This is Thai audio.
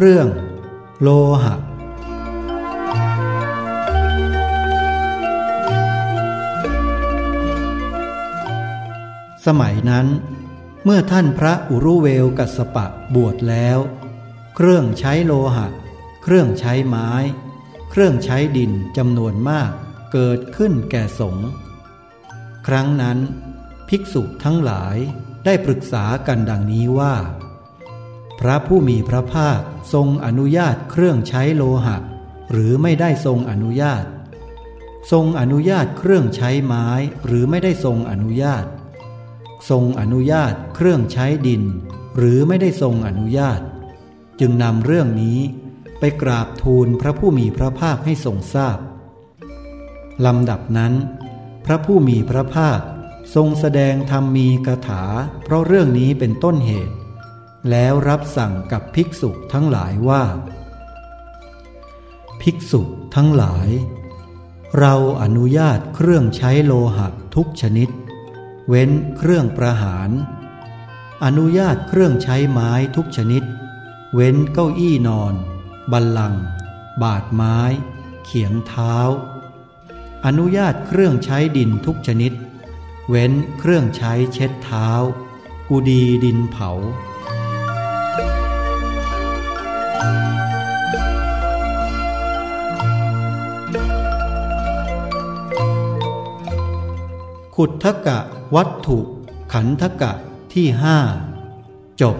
เรื่องโลหะ สมัยนั้น เมื่อท่านพระอุรุเวลกัสปะบวชแล้ว เครื่องใช้โลหะ เครื่องใช้ไม้ เครื่องใช้ดินจำนวนมากเกิดขึ้นแก่สงฆ์ครั้งนั้น ภิกษุทั้งหลายได้ปรึกษากันดังนี้ว่า พระผู้มีพระภาคทรงอนุญาตเครื่องใช้โลหะ หรือไม่ได้ทรงอนุญาต ทรงอนุญาตเครื่องใช้ไม้หรือไม่ได้ทรงอนุญาต ทรงอนุญาตเครื่องใช้ดิน หรือไม่ได้ทรงอนุญาต จึงนำเรื่องนี้ไปกราบทูลพระผู้มีพระภาคให้ทรงทราบลำดับนั้น พระผู้มีพระภาคทรงแสดงธรรมมีกถา เพราะเรื่องนี้เป็นต้นเหตุ แล้วรับสั่งกับภิกษุทั้งหลายว่า ภิกษุทั้งหลาย เราอนุญาตเครื่องใช้โลหะทุกชนิด เว้นเครื่องประหาร อนุญาตเครื่องใช้ไม้ทุกชนิด เว้นเก้าอี้นอน บัลลังก์บาดไม้ เขียงเท้า อนุญาตเครื่องใช้ดินทุกชนิด เว้นเครื่องใช้เช็ดเท้า กุดีดินเผา ขุทกะวัตถุ ขันธกะที่ห้าจบ